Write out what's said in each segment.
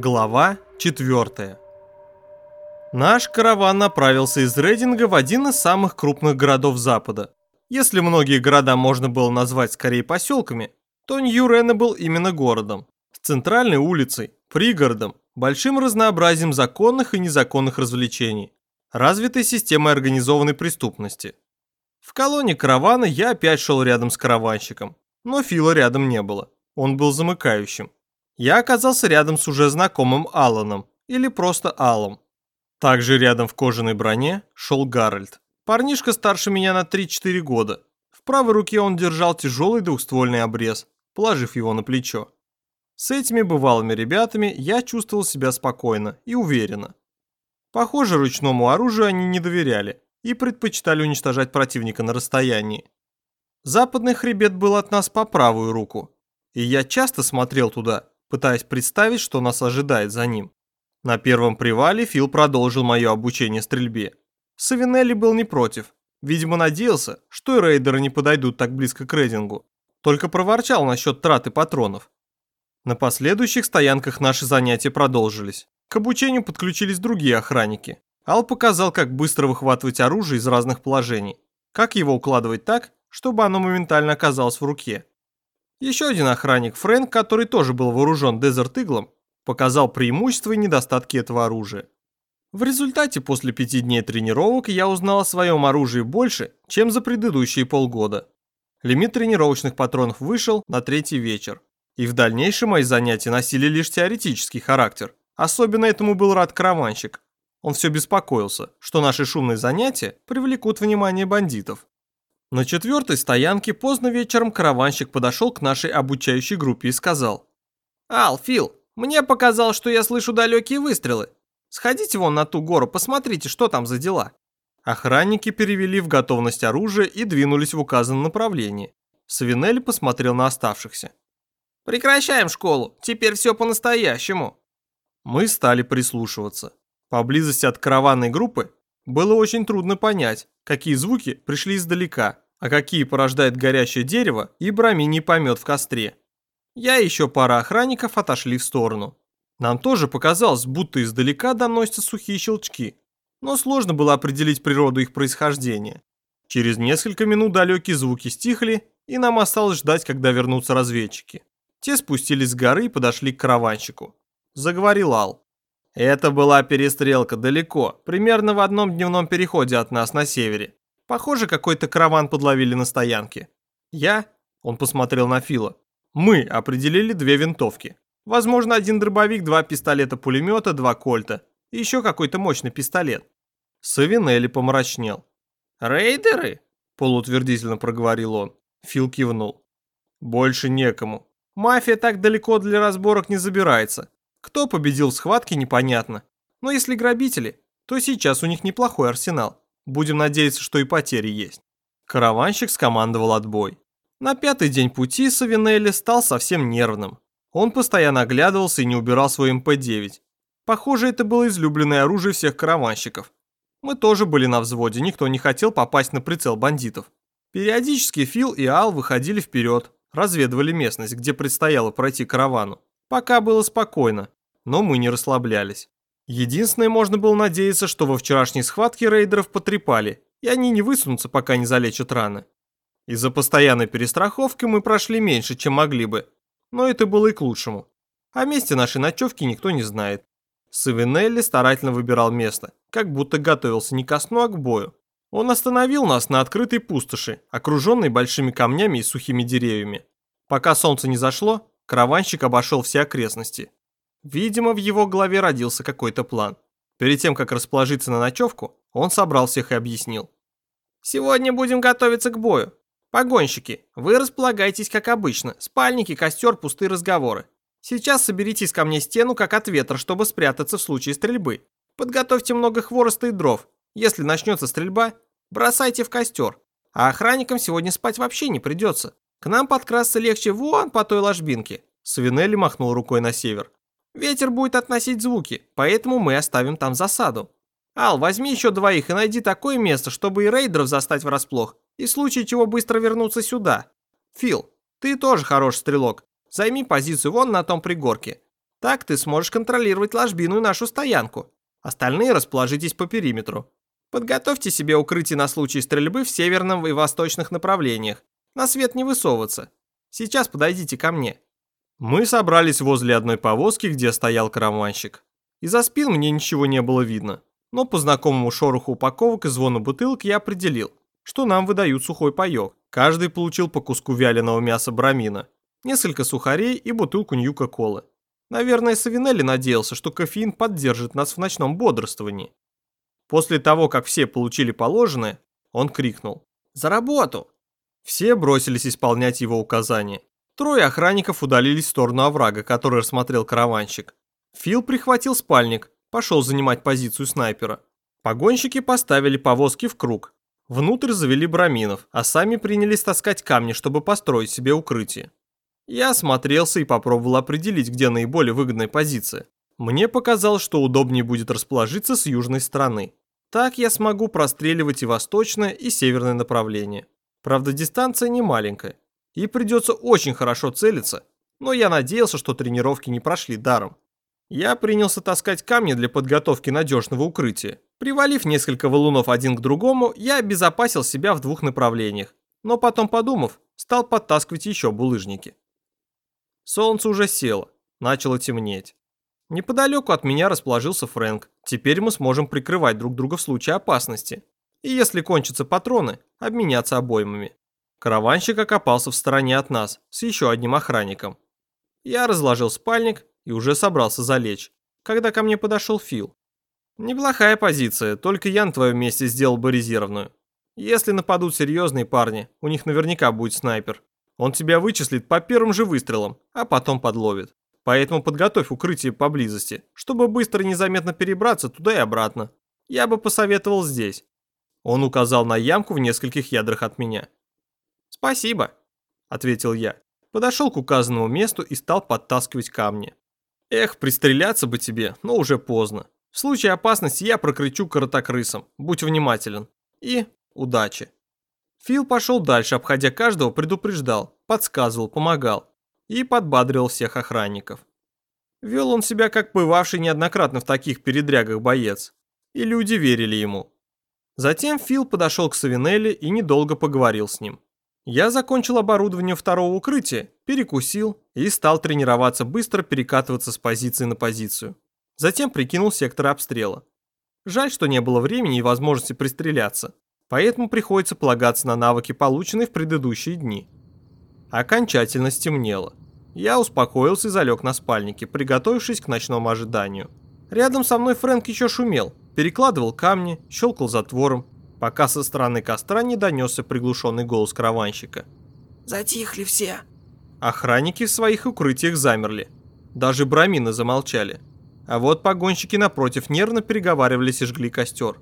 Глава 4 Наш караван направился из Рейдинга в один из самых крупных городов Запада. Если многие города можно было назвать скорее поселками, то Нью-Рена был именно городом. С центральной улицей, пригородом, большим разнообразием законных и незаконных развлечений, развитой системой организованной преступности. В колонне каравана я опять шел рядом с караванщиком, но Фила рядом не было, он был замыкающим я оказался рядом с уже знакомым Алланом, или просто Аллом. Также рядом в кожаной броне шел Гарольд. Парнишка старше меня на 3-4 года. В правой руке он держал тяжелый двухствольный обрез, положив его на плечо. С этими бывалыми ребятами я чувствовал себя спокойно и уверенно. Похоже, ручному оружию они не доверяли и предпочитали уничтожать противника на расстоянии. Западный хребет был от нас по правую руку, и я часто смотрел туда, пытаясь представить, что нас ожидает за ним. На первом привале Фил продолжил мое обучение стрельбе. Савинелли был не против. Видимо, надеялся, что и рейдеры не подойдут так близко к рейдингу. Только проворчал насчет траты патронов. На последующих стоянках наши занятия продолжились. К обучению подключились другие охранники. Ал показал, как быстро выхватывать оружие из разных положений. Как его укладывать так, чтобы оно моментально оказалось в руке. Еще один охранник, Фрэнк, который тоже был вооружен дезерт-иглом, показал преимущества и недостатки этого оружия. В результате после пяти дней тренировок я узнал о своем оружии больше, чем за предыдущие полгода. Лимит тренировочных патронов вышел на третий вечер. И в дальнейшем мои занятия носили лишь теоретический характер. Особенно этому был рад караванщик. Он все беспокоился, что наши шумные занятия привлекут внимание бандитов. На четвертой стоянке поздно вечером караванщик подошел к нашей обучающей группе и сказал. «Ал, Фил, мне показалось, что я слышу далекие выстрелы. Сходите вон на ту гору, посмотрите, что там за дела». Охранники перевели в готовность оружие и двинулись в указанном направлении. Савинелли посмотрел на оставшихся. «Прекращаем школу, теперь все по-настоящему». Мы стали прислушиваться. Поблизости от караванной группы было очень трудно понять, какие звуки пришли издалека, а какие порождает горящее дерево и браминий помет в костре. Я и еще пара охранников отошли в сторону. Нам тоже показалось, будто издалека доносятся сухие щелчки, но сложно было определить природу их происхождения. Через несколько минут далекие звуки стихли, и нам осталось ждать, когда вернутся разведчики. Те спустились с горы и подошли к караванщику. Заговорил Ал. Это была перестрелка далеко, примерно в одном дневном переходе от нас на севере. Похоже, какой-то караван подловили на стоянке. Я, он посмотрел на Фила, мы определили две винтовки. Возможно, один дробовик, два пистолета-пулемета, два кольта и еще какой-то мощный пистолет. Савинелли помрачнел. «Рейдеры?» – полуутвердительно проговорил он. Фил кивнул. «Больше некому. Мафия так далеко для разборок не забирается. Кто победил в схватке, непонятно. Но если грабители, то сейчас у них неплохой арсенал. Будем надеяться, что и потери есть. Караванщик скомандовал отбой. На пятый день пути Савинелли стал совсем нервным. Он постоянно оглядывался и не убирал свой МП-9. Похоже, это было излюбленное оружие всех караванщиков. Мы тоже были на взводе, никто не хотел попасть на прицел бандитов. Периодически Фил и Ал выходили вперед, разведывали местность, где предстояло пройти каравану. Пока было спокойно, но мы не расслаблялись. Единственное, можно было надеяться, что во вчерашней схватке рейдеров потрепали, и они не высунутся, пока не залечат раны. Из-за постоянной перестраховки мы прошли меньше, чем могли бы, но это было и к лучшему. О месте нашей ночевки никто не знает. Савинелли старательно выбирал место, как будто готовился не ко сну, а к бою. Он остановил нас на открытой пустоши, окруженной большими камнями и сухими деревьями. Пока солнце не зашло, Караванщик обошел все окрестности. Видимо, в его голове родился какой-то план. Перед тем, как расположиться на ночевку, он собрал всех и объяснил. «Сегодня будем готовиться к бою. Погонщики, вы располагайтесь как обычно. Спальники, костер, пустые разговоры. Сейчас соберитесь ко мне стену, как от ветра, чтобы спрятаться в случае стрельбы. Подготовьте много хвороста и дров. Если начнется стрельба, бросайте в костер. А охранникам сегодня спать вообще не придется. К нам подкрасться легче вон по той ложбинке. Свинелли махнул рукой на север. Ветер будет относить звуки, поэтому мы оставим там засаду. Ал, возьми еще двоих и найди такое место, чтобы и рейдеров застать врасплох, и в случае чего быстро вернуться сюда. Фил, ты тоже хороший стрелок. Займи позицию вон на том пригорке. Так ты сможешь контролировать ложбину и нашу стоянку. Остальные расположитесь по периметру. Подготовьте себе укрытие на случай стрельбы в северном и восточных направлениях. На свет не высовываться. Сейчас подойдите ко мне». Мы собрались возле одной повозки, где стоял караванщик. Из-за спин мне ничего не было видно, но по знакомому шороху упаковок и звону бутылок я определил, что нам выдают сухой паёк. Каждый получил по куску вяленого мяса брамина, несколько сухарей и бутылку ньюка-колы. Наверное, Савинелли надеялся, что кофеин поддержит нас в ночном бодрствовании. После того, как все получили положенное, он крикнул «За работу!». Все бросились исполнять его указания. Трое охранников удалились в сторону оврага, который рассмотрел караванщик. Фил прихватил спальник, пошел занимать позицию снайпера. Погонщики поставили повозки в круг. Внутрь завели браминов, а сами принялись таскать камни, чтобы построить себе укрытие. Я осмотрелся и попробовал определить, где наиболее выгодная позиция. Мне показалось, что удобнее будет расположиться с южной стороны. Так я смогу простреливать и восточное, и северное направление. Правда, дистанция не маленькая, и придется очень хорошо целиться, но я надеялся, что тренировки не прошли даром. Я принялся таскать камни для подготовки надежного укрытия. Привалив несколько валунов один к другому, я обезопасил себя в двух направлениях, но потом, подумав, стал подтаскивать еще булыжники. Солнце уже село, начало темнеть. Неподалеку от меня расположился Фрэнк. Теперь мы сможем прикрывать друг друга в случае опасности. И если кончатся патроны, обменяться обоймами. Караванщик окопался в стороне от нас, с еще одним охранником. Я разложил спальник и уже собрался залечь, когда ко мне подошел Фил. Неплохая позиция, только я на твоем месте сделал бы резервную. Если нападут серьезные парни, у них наверняка будет снайпер. Он тебя вычислит по первым же выстрелам, а потом подловит. Поэтому подготовь укрытие поблизости, чтобы быстро и незаметно перебраться туда и обратно. Я бы посоветовал здесь. Он указал на ямку в нескольких ядрах от меня. «Спасибо», — ответил я. Подошел к указанному месту и стал подтаскивать камни. Эх, пристреляться бы тебе, но уже поздно. В случае опасности я прокричу коротокрысом, будь внимателен. И удачи. Фил пошел дальше, обходя каждого, предупреждал, подсказывал, помогал и подбадривал всех охранников. Вел он себя как бывавший неоднократно в таких передрягах боец, и люди верили ему. Затем Фил подошел к Савинелли и недолго поговорил с ним. Я закончил оборудование второго укрытия, перекусил и стал тренироваться быстро перекатываться с позиции на позицию. Затем прикинул сектор обстрела. Жаль, что не было времени и возможности пристреляться, поэтому приходится полагаться на навыки, полученные в предыдущие дни. Окончательно стемнело. Я успокоился и залег на спальнике, приготовившись к ночному ожиданию. Рядом со мной Фрэнк еще шумел, перекладывал камни, щелкал затвором, пока со стороны костра не донесся приглушенный голос караванщика. «Затихли все!» Охранники в своих укрытиях замерли. Даже брамины замолчали. А вот погонщики напротив нервно переговаривались и жгли костер.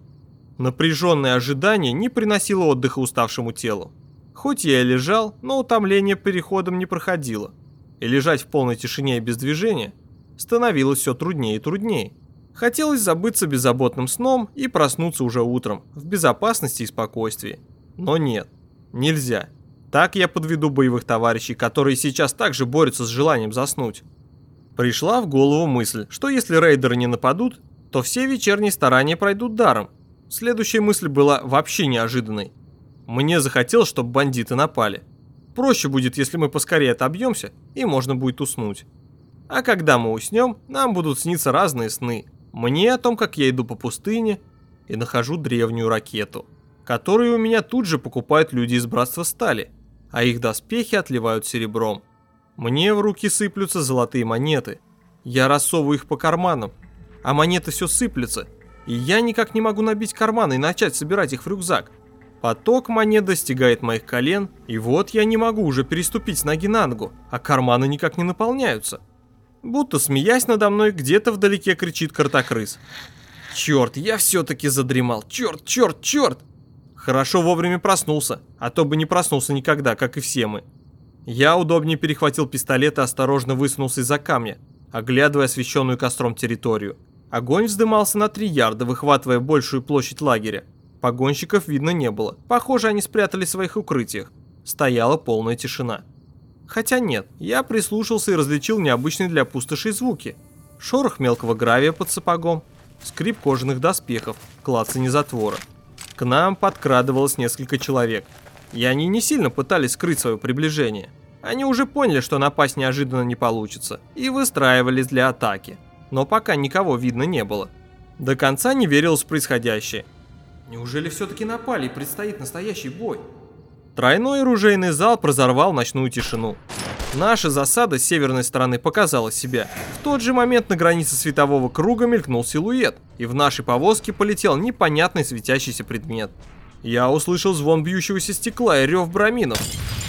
Напряженное ожидание не приносило отдыха уставшему телу. Хоть я и лежал, но утомление переходом не проходило. И лежать в полной тишине и без движения становилось все труднее и труднее. Хотелось забыться беззаботным сном и проснуться уже утром, в безопасности и спокойствии. Но нет, нельзя. Так я подведу боевых товарищей, которые сейчас также борются с желанием заснуть. Пришла в голову мысль, что если рейдеры не нападут, то все вечерние старания пройдут даром. Следующая мысль была вообще неожиданной. Мне захотелось, чтобы бандиты напали. Проще будет, если мы поскорее отобьемся, и можно будет уснуть. А когда мы уснем, нам будут сниться разные сны. Мне о том, как я иду по пустыне и нахожу древнюю ракету, которую у меня тут же покупают люди из Братства Стали, а их доспехи отливают серебром. Мне в руки сыплются золотые монеты. Я рассовываю их по карманам, а монеты все сыплются, и я никак не могу набить карманы и начать собирать их в рюкзак. Поток монет достигает моих колен, и вот я не могу уже переступить с ноги на ногу, а карманы никак не наполняются. Будто смеясь надо мной, где-то вдалеке кричит картокрыс. Черт, я все-таки задремал, черт, черт, черт! Хорошо вовремя проснулся, а то бы не проснулся никогда, как и все мы. Я удобнее перехватил пистолет и осторожно высунулся из-за камня, оглядывая освещенную костром территорию. Огонь вздымался на три ярда, выхватывая большую площадь лагеря. Погонщиков видно не было. Похоже, они спрятались в своих укрытиях. Стояла полная тишина. Хотя нет, я прислушался и различил необычные для пустошей звуки. Шорох мелкого гравия под сапогом, скрип кожаных доспехов, клацанье затвора. К нам подкрадывалось несколько человек. И они не сильно пытались скрыть свое приближение. Они уже поняли, что напасть неожиданно не получится, и выстраивались для атаки. Но пока никого видно не было. До конца не верилось в происходящее. Неужели все-таки напали и предстоит настоящий бой? Тройной оружейный залп разорвал ночную тишину. Наша засада с северной стороны показала себя. В тот же момент на границе светового круга мелькнул силуэт, и в нашей повозке полетел непонятный светящийся предмет. Я услышал звон бьющегося стекла и рев браминов.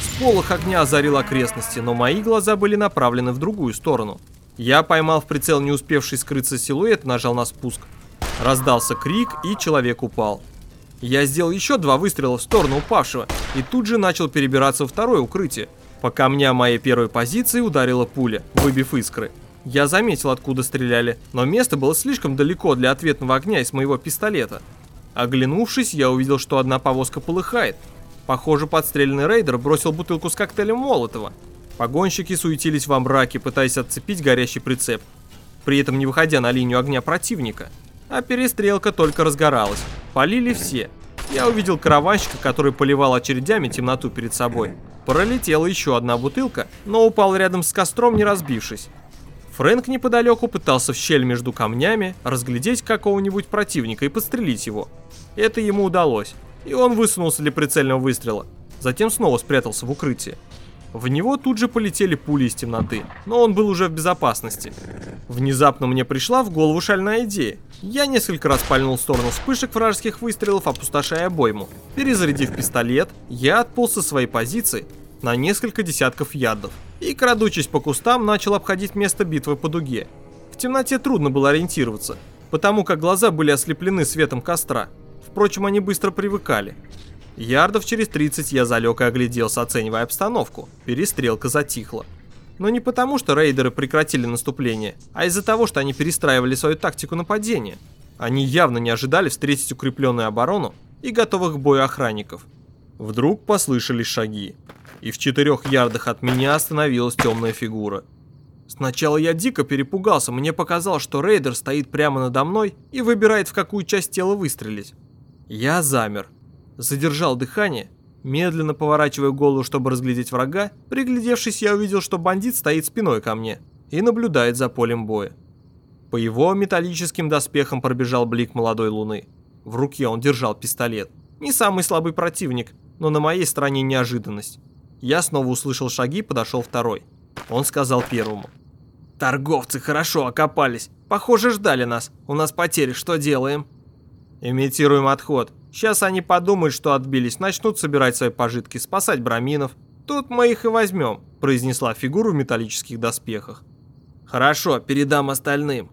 Сполох огня озарил окрестности, но мои глаза были направлены в другую сторону. Я поймал в прицел не успевший скрыться силуэт, нажал на спуск. Раздался крик, и человек упал. Я сделал еще два выстрела в сторону упавшего, и тут же начал перебираться во второе укрытие. По камням моей первой позиции ударила пуля, выбив искры. Я заметил, откуда стреляли, но место было слишком далеко для ответного огня из моего пистолета. Оглянувшись, я увидел, что одна повозка полыхает. Похоже, подстреленный рейдер бросил бутылку с коктейлем Молотова. Погонщики суетились во мраке, пытаясь отцепить горящий прицеп, при этом не выходя на линию огня противника. А перестрелка только разгоралась. Полили все. Я увидел караванщика, который поливал очередями темноту перед собой. Пролетела еще одна бутылка, но упал рядом с костром, не разбившись. Фрэнк неподалеку пытался в щель между камнями разглядеть какого-нибудь противника и подстрелить его. Это ему удалось, и он высунулся для прицельного выстрела. Затем снова спрятался в укрытии. В него тут же полетели пули из темноты, но он был уже в безопасности. Внезапно мне пришла в голову шальная идея. Я несколько раз пальнул в сторону вспышек вражеских выстрелов, опустошая обойму. Перезарядив пистолет, я отполз со своей позиции на несколько десятков ядов и, крадучись по кустам, начал обходить место битвы по дуге. В темноте трудно было ориентироваться, потому как глаза были ослеплены светом костра. Впрочем, они быстро привыкали. Ярдов через 30 я залег и огляделся, оценивая обстановку. Перестрелка затихла. Но не потому, что рейдеры прекратили наступление, а из-за того, что они перестраивали свою тактику нападения. Они явно не ожидали встретить укрепленную оборону и готовых к бою охранников. Вдруг послышались шаги, и в четырех ярдах от меня остановилась темная фигура. Сначала я дико перепугался, мне показалось, что рейдер стоит прямо надо мной и выбирает, в какую часть тела выстрелить. Я замер, задержал дыхание Медленно поворачивая голову, чтобы разглядеть врага, приглядевшись, я увидел, что бандит стоит спиной ко мне и наблюдает за полем боя. По его металлическим доспехам пробежал блик молодой луны. В руке он держал пистолет. Не самый слабый противник, но на моей стороне неожиданность. Я снова услышал шаги, подошел второй. Он сказал первому. «Торговцы хорошо окопались. Похоже, ждали нас. У нас потери, что делаем?» «Имитируем отход. Сейчас они подумают, что отбились, начнут собирать свои пожитки, спасать браминов. Тут мы их и возьмем», – произнесла фигура в металлических доспехах. «Хорошо, передам остальным».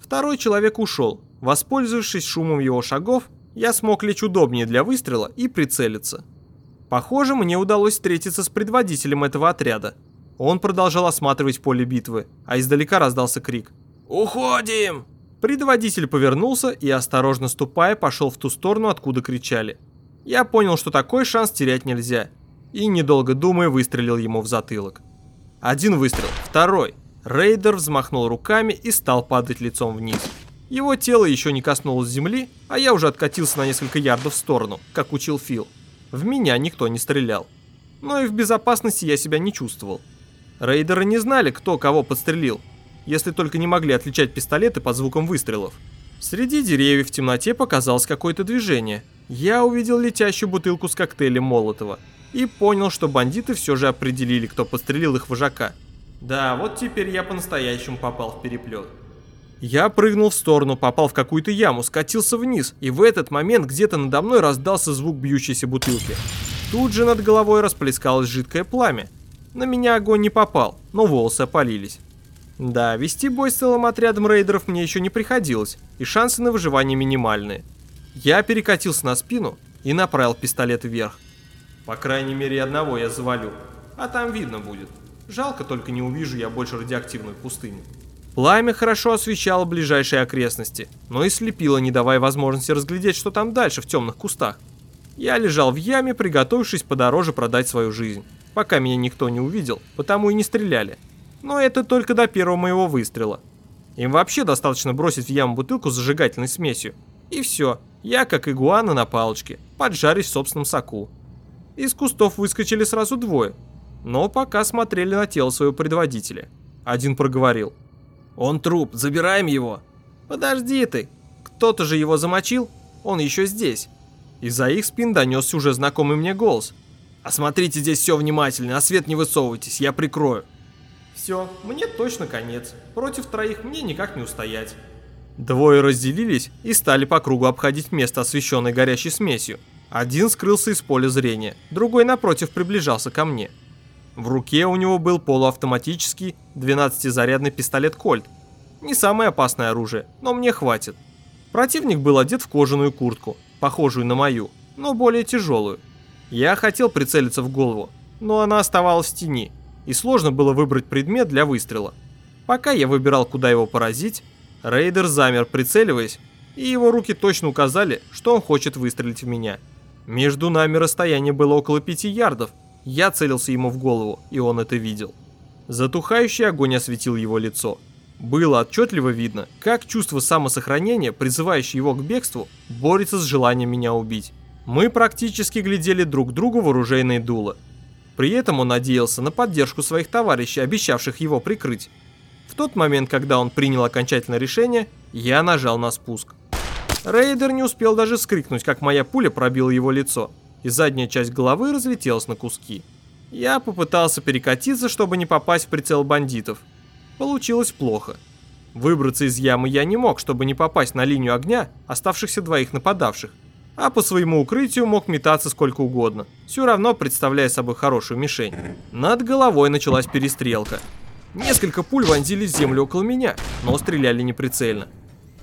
Второй человек ушел. Воспользовавшись шумом его шагов, я смог лечь удобнее для выстрела и прицелиться. Похоже, мне удалось встретиться с предводителем этого отряда. Он продолжал осматривать поле битвы, а издалека раздался крик. «Уходим!» Предводитель повернулся и, осторожно ступая, пошел в ту сторону, откуда кричали. Я понял, что такой шанс терять нельзя, и, недолго думая, выстрелил ему в затылок. Один выстрел, второй. Рейдер взмахнул руками и стал падать лицом вниз. Его тело еще не коснулось земли, а я уже откатился на несколько ярдов в сторону, как учил Фил. В меня никто не стрелял. Но и в безопасности я себя не чувствовал. Рейдеры не знали, кто кого подстрелил, если только не могли отличать пистолеты по звукам выстрелов. Среди деревьев в темноте показалось какое-то движение. Я увидел летящую бутылку с коктейлем Молотова и понял, что бандиты все же определили, кто подстрелил их вожака. Да, вот теперь я по-настоящему попал в переплет. Я прыгнул в сторону, попал в какую-то яму, скатился вниз, и в этот момент где-то надо мной раздался звук бьющейся бутылки. Тут же над головой расплескалось жидкое пламя. На меня огонь не попал, но волосы опалились. Да, вести бой с целым отрядом рейдеров мне еще не приходилось, и шансы на выживание минимальные. Я перекатился на спину и направил пистолет вверх. По крайней мере одного я завалю, а там видно будет. Жалко только не увижу я больше радиоактивную пустыню. Пламя хорошо освещало ближайшие окрестности, но и слепило, не давая возможности разглядеть, что там дальше в темных кустах. Я лежал в яме, приготовившись подороже продать свою жизнь. Пока меня никто не увидел, потому и не стреляли. Но это только до первого моего выстрела. Им вообще достаточно бросить в яму бутылку с зажигательной смесью. И все, я как игуана на палочке, поджарюсь в собственном соку. Из кустов выскочили сразу двое, но пока смотрели на тело своего предводителя. Один проговорил. «Он труп, забираем его!» «Подожди ты, кто-то же его замочил, он еще здесь». Из-за их спин донесся уже знакомый мне голос. «Осмотрите здесь все внимательно, а свет не высовывайтесь, я прикрою». Все, мне точно конец. Против троих мне никак не устоять. Двое разделились и стали по кругу обходить место, освещенное горящей смесью. Один скрылся из поля зрения, другой напротив приближался ко мне. В руке у него был полуавтоматический 12-зарядный пистолет «Кольт». Не самое опасное оружие, но мне хватит. Противник был одет в кожаную куртку, похожую на мою, но более тяжелую. Я хотел прицелиться в голову, но она оставалась в тени, и сложно было выбрать предмет для выстрела. Пока я выбирал, куда его поразить, рейдер замер, прицеливаясь, и его руки точно указали, что он хочет выстрелить в меня. Между нами расстояние было около пяти ярдов, я целился ему в голову, и он это видел. Затухающий огонь осветил его лицо. Было отчетливо видно, как чувство самосохранения, призывающее его к бегству, борется с желанием меня убить. Мы практически глядели друг другу в оружейные дула. При этом он надеялся на поддержку своих товарищей, обещавших его прикрыть. В тот момент, когда он принял окончательное решение, я нажал на спуск. Рейдер не успел даже скрикнуть, как моя пуля пробила его лицо и задняя часть головы разлетелась на куски. Я попытался перекатиться, чтобы не попасть в прицел бандитов. Получилось плохо. Выбраться из ямы я не мог, чтобы не попасть на линию огня оставшихся двоих нападавших. А по своему укрытию мог метаться сколько угодно, все равно представляя собой хорошую мишень. Над головой началась перестрелка. Несколько пуль вонзились в землю около меня, но стреляли неприцельно.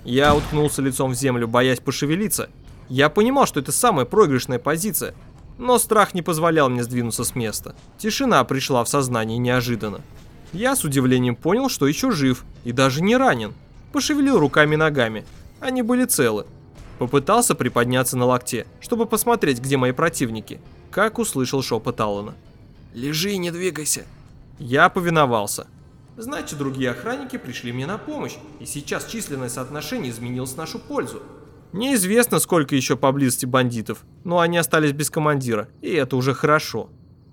Я уткнулся лицом в землю, боясь пошевелиться, я понимал, что это самая проигрышная позиция, но страх не позволял мне сдвинуться с места. Тишина пришла в сознание неожиданно. Я с удивлением понял, что еще жив и даже не ранен. Пошевелил руками и ногами. Они были целы. Попытался приподняться на локте, чтобы посмотреть, где мои противники, как услышал шепот Аллана. «Лежи и не двигайся». Я повиновался. Значит, другие охранники пришли мне на помощь, и сейчас численное соотношение изменилось в нашу пользу. Неизвестно, сколько еще поблизости бандитов, но они остались без командира, и это уже хорошо.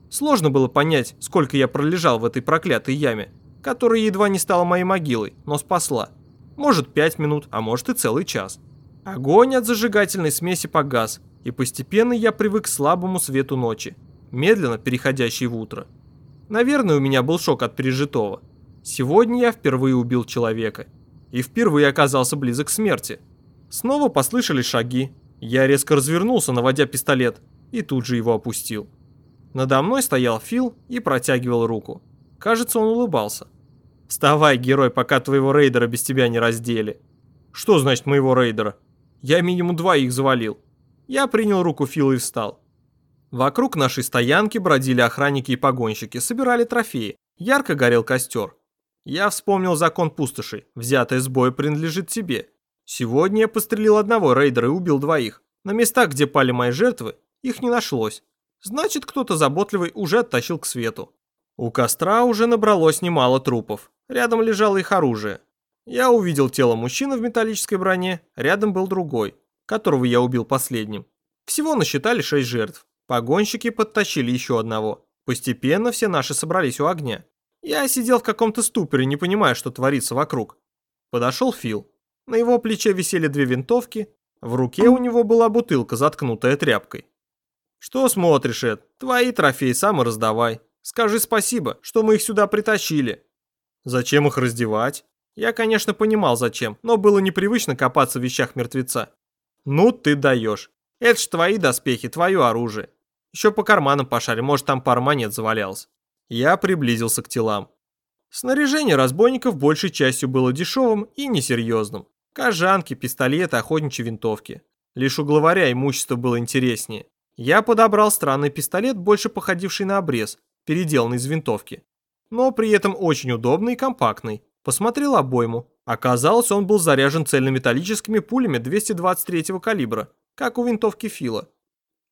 Сложно было понять, сколько я пролежал в этой проклятой яме, которая едва не стала моей могилой, но спасла. Может пять минут, а может и целый час. Огонь от зажигательной смеси погас, и постепенно я привык к слабому свету ночи, медленно переходящей в утро. Наверное, у меня был шок от пережитого. Сегодня я впервые убил человека. И впервые оказался близок к смерти. Снова послышались шаги. Я резко развернулся, наводя пистолет, и тут же его опустил. Надо мной стоял Фил и протягивал руку. Кажется, он улыбался. «Вставай, герой, пока твоего рейдера без тебя не раздели». «Что значит моего рейдера?» «Я минимум двоих завалил». Я принял руку Фила и встал. Вокруг нашей стоянки бродили охранники и погонщики, собирали трофеи. Ярко горел костер. Я вспомнил закон пустоши. Взятое с боя принадлежит тебе. Сегодня я пострелил одного рейдера и убил двоих. На местах, где пали мои жертвы, их не нашлось. Значит, кто-то заботливый уже оттащил к свету. У костра уже набралось немало трупов. Рядом лежало их оружие. Я увидел тело мужчины в металлической броне, рядом был другой, которого я убил последним. Всего насчитали шесть жертв. Погонщики подтащили еще одного. Постепенно все наши собрались у огня. Я сидел в каком-то ступоре, не понимая, что творится вокруг. Подошел Фил. На его плече висели две винтовки, в руке у него была бутылка, заткнутая тряпкой. «Что смотришь, Эд? Твои трофеи сам раздавай. Скажи спасибо, что мы их сюда притащили». «Зачем их раздевать?» Я, конечно, понимал зачем, но было непривычно копаться в вещах мертвеца. «Ну ты даешь. Это ж твои доспехи, твое оружие. Еще по карманам пошари, может там пара монет завалялась». Я приблизился к телам. Снаряжение разбойников большей частью было дешевым и несерьезным. Кожанки, пистолеты, охотничьи винтовки. Лишь у главаря имущество было интереснее. Я подобрал странный пистолет, больше походивший на обрез, переделанный из винтовки. Но при этом очень удобный и компактный. Посмотрел обойму. Оказалось, он был заряжен цельнометаллическими пулями 223 калибра, как у винтовки Фила.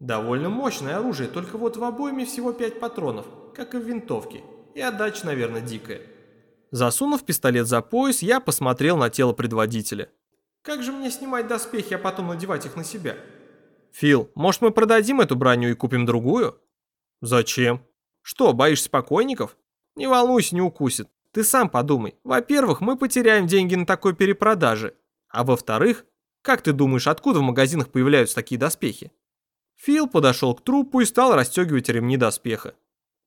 Довольно мощное оружие, только вот в обойме всего 5 патронов, как и в винтовке. И отдача, наверное, дикая. Засунув пистолет за пояс, я посмотрел на тело предводителя. Как же мне снимать доспехи, а потом надевать их на себя? Фил, может мы продадим эту броню и купим другую? Зачем? Что, боишься покойников? Не волнуйся, не укусит. Ты сам подумай. Во-первых, мы потеряем деньги на такой перепродаже. А во-вторых, как ты думаешь, откуда в магазинах появляются такие доспехи? Фил подошел к трупу и стал расстегивать ремни доспеха.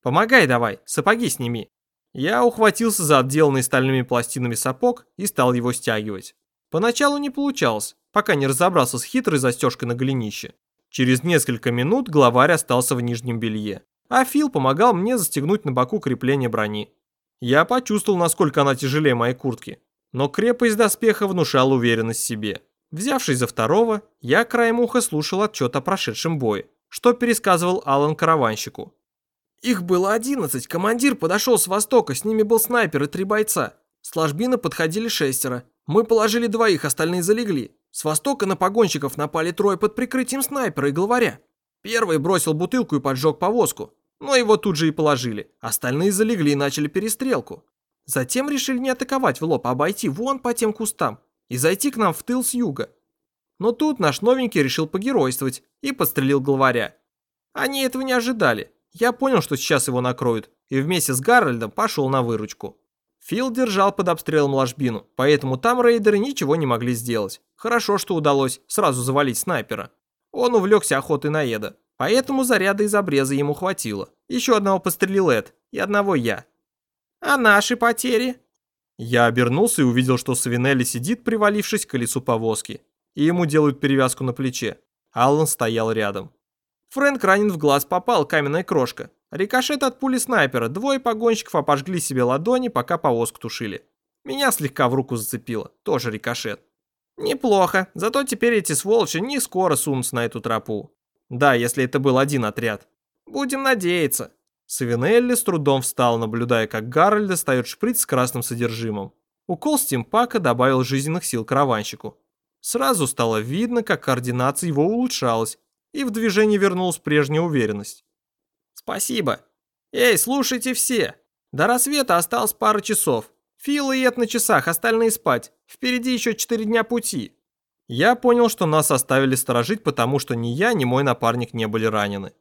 «Помогай давай, сапоги сними». Я ухватился за отделанный стальными пластинами сапог и стал его стягивать. Поначалу не получалось, пока не разобрался с хитрой застежкой на голенище. Через несколько минут главарь остался в нижнем белье, а Фил помогал мне застегнуть на боку крепление брони. Я почувствовал, насколько она тяжелее моей куртки, но крепость доспеха внушала уверенность себе. Взявшись за второго, я краем уха слушал отчет о прошедшем бое, что пересказывал Алан караванщику. Их было одиннадцать, командир подошел с востока, с ними был снайпер и три бойца. С ложбины подходили шестеро. Мы положили двоих, остальные залегли. С востока на погонщиков напали трое под прикрытием снайпера и главаря. Первый бросил бутылку и поджег повозку, но его тут же и положили. Остальные залегли и начали перестрелку. Затем решили не атаковать в лоб, а обойти вон по тем кустам и зайти к нам в тыл с юга. Но тут наш новенький решил погеройствовать и подстрелил главаря. Они этого не ожидали. Я понял, что сейчас его накроют, и вместе с Гарольдом пошел на выручку. Фил держал под обстрелом ложбину, поэтому там рейдеры ничего не могли сделать. Хорошо, что удалось сразу завалить снайпера. Он увлекся охотой на Эда, поэтому заряда из обреза ему хватило. Еще одного пострелил Эд, и одного я. «А наши потери?» Я обернулся и увидел, что Савинелли сидит, привалившись к колесу повозки, и ему делают перевязку на плече. Аллан стоял рядом. Фрэнк ранен в глаз попал, каменная крошка. Рикошет от пули снайпера, двое погонщиков обожгли себе ладони, пока повозку тушили. Меня слегка в руку зацепило, тоже рикошет. Неплохо, зато теперь эти сволочи не скоро сунутся на эту тропу. Да, если это был один отряд. Будем надеяться. Савинелли с трудом встал, наблюдая, как Гарольд достает шприц с красным содержимым. Укол стимпака добавил жизненных сил караванщику. Сразу стало видно, как координация его улучшалась, и в движении вернулась прежняя уверенность. «Спасибо. Эй, слушайте все. До рассвета осталось пара часов. Фил и Эд на часах, остальные спать. Впереди еще четыре дня пути». Я понял, что нас оставили сторожить, потому что ни я, ни мой напарник не были ранены.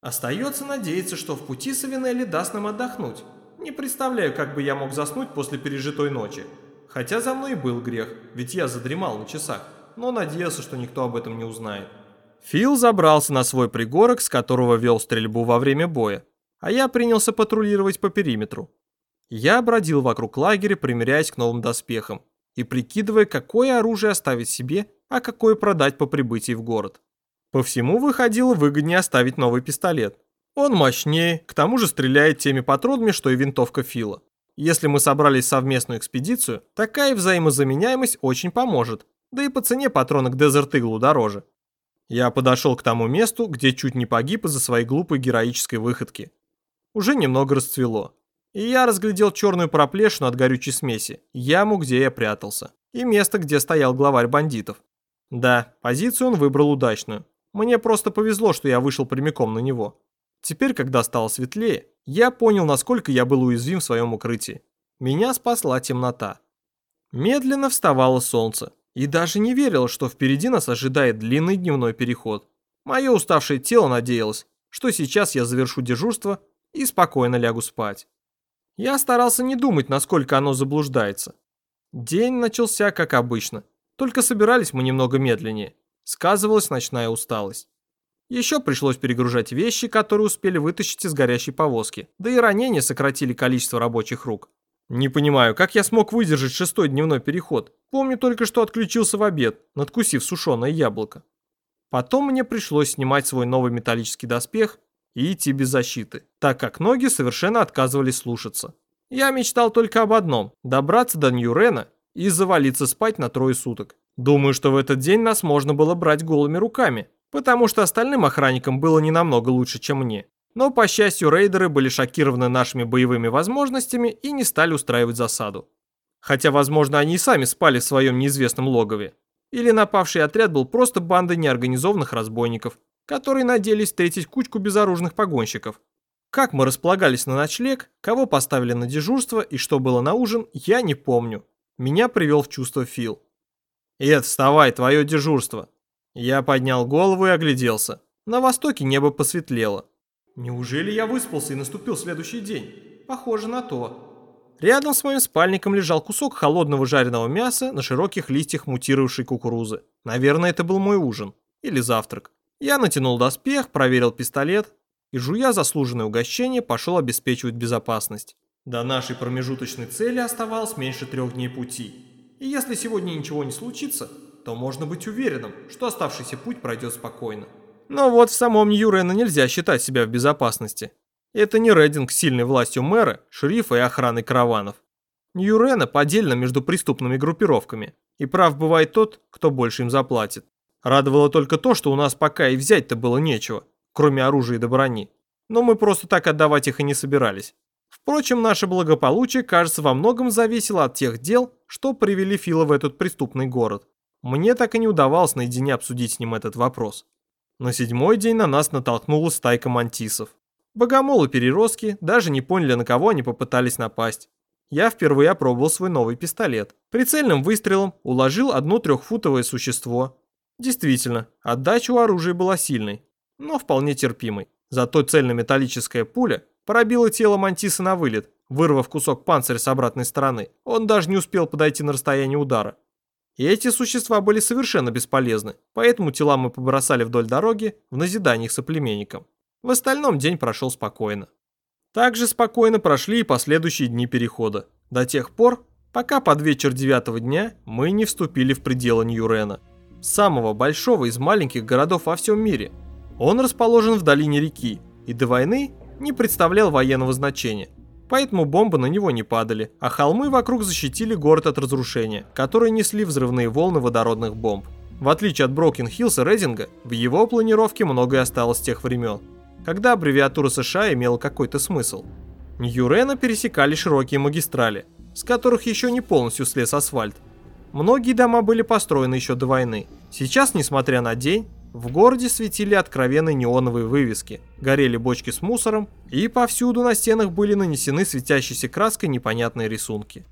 Остается надеяться, что в пути Савинелли даст нам отдохнуть. Не представляю, как бы я мог заснуть после пережитой ночи. Хотя за мной был грех, ведь я задремал на часах, но надеялся, что никто об этом не узнает. Фил забрался на свой пригорок, с которого вел стрельбу во время боя, а я принялся патрулировать по периметру. Я бродил вокруг лагеря, примеряясь к новым доспехам и прикидывая, какое оружие оставить себе, а какое продать по прибытии в город. По всему выходило выгоднее оставить новый пистолет. Он мощнее, к тому же стреляет теми патронами, что и винтовка Фила. Если мы собрались в совместную экспедицию, такая взаимозаменяемость очень поможет, да и по цене патроны к Desert Eagle дороже. Я подошел к тому месту, где чуть не погиб из-за своей глупой героической выходки. Уже немного расцвело. И я разглядел черную проплешину от горючей смеси, яму, где я прятался, и место, где стоял главарь бандитов. Да, позицию он выбрал удачную. Мне просто повезло, что я вышел прямиком на него. Теперь, когда стало светлее, я понял, насколько я был уязвим в своем укрытии. Меня спасла темнота. Медленно вставало солнце, и даже не верил, что впереди нас ожидает длинный дневной переход. Мое уставшее тело надеялось, что сейчас я завершу дежурство и спокойно лягу спать. Я старался не думать, насколько оно заблуждается. День начался как обычно, только собирались мы немного медленнее. Сказывалась ночная усталость. Еще пришлось перегружать вещи, которые успели вытащить из горящей повозки, да и ранения сократили количество рабочих рук. Не понимаю, как я смог выдержать шестой дневной переход. Помню только, что отключился в обед, надкусив сушеное яблоко. Потом мне пришлось снимать свой новый металлический доспех и идти без защиты, так как ноги совершенно отказывались слушаться. Я мечтал только об одном – добраться до Нью-Рена и завалиться спать на трое суток. Думаю, что в этот день нас можно было брать голыми руками, потому что остальным охранникам было не намного лучше, чем мне. Но, по счастью, рейдеры были шокированы нашими боевыми возможностями и не стали устраивать засаду. Хотя, возможно, они и сами спали в своем неизвестном логове. Или напавший отряд был просто бандой неорганизованных разбойников, которые надеялись встретить кучку безоружных погонщиков. Как мы располагались на ночлег, кого поставили на дежурство и что было на ужин, я не помню. Меня привел в чувство Фил. «Эд, вставай, твое дежурство!» Я поднял голову и огляделся. На востоке небо посветлело. Неужели я выспался и наступил следующий день? Похоже на то. Рядом с моим спальником лежал кусок холодного жареного мяса на широких листьях мутировавшей кукурузы. Наверное, это был мой ужин. Или завтрак. Я натянул доспех, проверил пистолет и, жуя заслуженное угощение, пошел обеспечивать безопасность. До нашей промежуточной цели оставалось меньше трех дней пути. И если сегодня ничего не случится, то можно быть уверенным, что оставшийся путь пройдет спокойно. Но вот в самом Нью-Рена нельзя считать себя в безопасности. Это не Рединг с сильной властью мэра, шерифа и охраны караванов. Нью-Рена поддельно между преступными группировками, и прав бывает тот, кто больше им заплатит. Радовало только то, что у нас пока и взять-то было нечего, кроме оружия до брони. Но мы просто так отдавать их и не собирались. Впрочем, наше благополучие, кажется, во многом зависело от тех дел, что привели Фила в этот преступный город. Мне так и не удавалось наедине обсудить с ним этот вопрос. На седьмой день на нас натолкнулась стайка мантисов. Богомолы-переростки даже не поняли, на кого они попытались напасть. Я впервые опробовал свой новый пистолет. Прицельным выстрелом уложил одно трехфутовое существо. Действительно, отдача у оружия была сильной, но вполне терпимой. Зато цельнометаллическая пуля пробила тело Мантиса на вылет, вырвав кусок панциря с обратной стороны. Он даже не успел подойти на расстояние удара. И эти существа были совершенно бесполезны, поэтому тела мы побросали вдоль дороги в назидание их соплеменникам. В остальном день прошел спокойно. Также спокойно прошли и последующие дни перехода, до тех пор, пока под вечер девятого дня мы не вступили в пределы Ньюрена, самого большого из маленьких городов во всем мире. Он расположен в долине реки и до войны не представлял военного значения – поэтому бомбы на него не падали, а холмы вокруг защитили город от разрушения, которые несли взрывные волны водородных бомб. В отличие от Брокен Хиллс и Реддинга, в его планировке многое осталось с тех времен, когда аббревиатура США имела какой-то смысл. Нью-Рено пересекали широкие магистрали, с которых еще не полностью слез асфальт. Многие дома были построены еще до войны. Сейчас, несмотря на день, в городе светили откровенные неоновые вывески, горели бочки с мусором, и повсюду на стенах были нанесены светящейся краской непонятные рисунки.